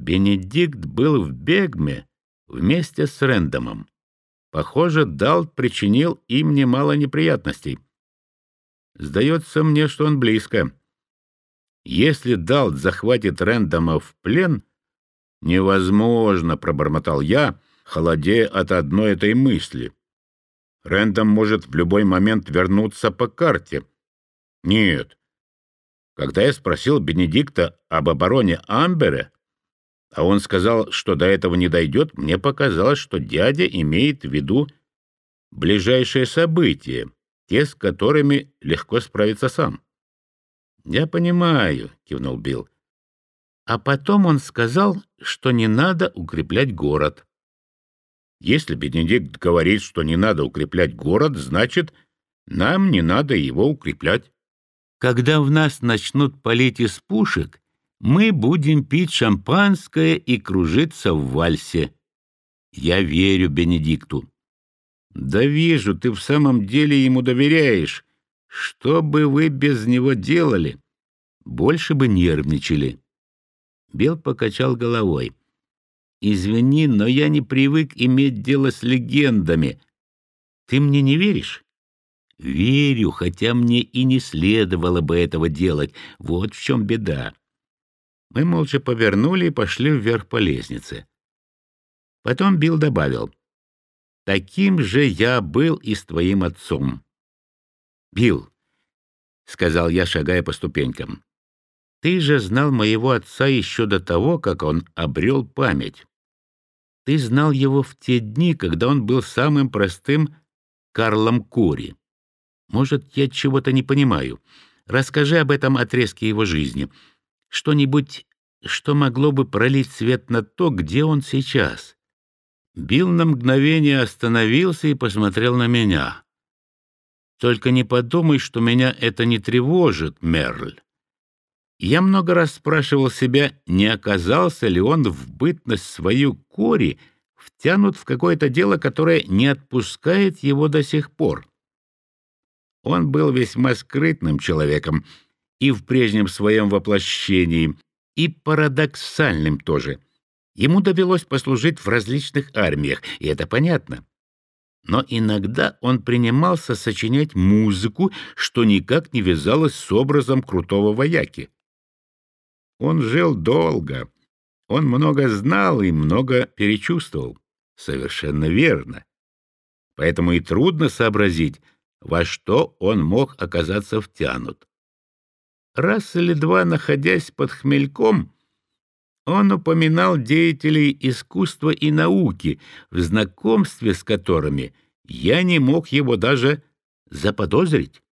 Бенедикт был в Бегме вместе с Рэндомом. Похоже, Далт причинил им немало неприятностей. Сдается мне, что он близко. Если Далт захватит Рэндома в плен, невозможно, — пробормотал я, холодея от одной этой мысли. Рэндом может в любой момент вернуться по карте. Нет. Когда я спросил Бенедикта об обороне Амбера, а он сказал, что до этого не дойдет, мне показалось, что дядя имеет в виду ближайшие события, те, с которыми легко справиться сам. «Я понимаю», — кивнул Билл. А потом он сказал, что не надо укреплять город. Если Бенедикт говорит, что не надо укреплять город, значит, нам не надо его укреплять. Когда в нас начнут палить из пушек, мы будем пить шампанское и кружиться в вальсе. Я верю Бенедикту. Да вижу, ты в самом деле ему доверяешь. Что бы вы без него делали? Больше бы нервничали. Бел покачал головой. Извини, но я не привык иметь дело с легендами. Ты мне не веришь? Верю, хотя мне и не следовало бы этого делать. Вот в чем беда. Мы молча повернули и пошли вверх по лестнице. Потом Билл добавил. «Таким же я был и с твоим отцом». «Билл», — сказал я, шагая по ступенькам, — «ты же знал моего отца еще до того, как он обрел память. Ты знал его в те дни, когда он был самым простым Карлом Кури. Может, я чего-то не понимаю. Расскажи об этом отрезке его жизни. Что-нибудь, что могло бы пролить свет на то, где он сейчас. Билл на мгновение остановился и посмотрел на меня. «Только не подумай, что меня это не тревожит, Мерль. Я много раз спрашивал себя, не оказался ли он в бытность свою кори втянут в какое-то дело, которое не отпускает его до сих пор. Он был весьма скрытным человеком и в прежнем своем воплощении, и парадоксальным тоже. Ему довелось послужить в различных армиях, и это понятно. Но иногда он принимался сочинять музыку, что никак не вязалось с образом крутого вояки. Он жил долго. Он много знал и много перечувствовал. Совершенно верно. Поэтому и трудно сообразить, во что он мог оказаться втянут. Раз или два, находясь под хмельком, он упоминал деятелей искусства и науки, в знакомстве с которыми я не мог его даже заподозрить.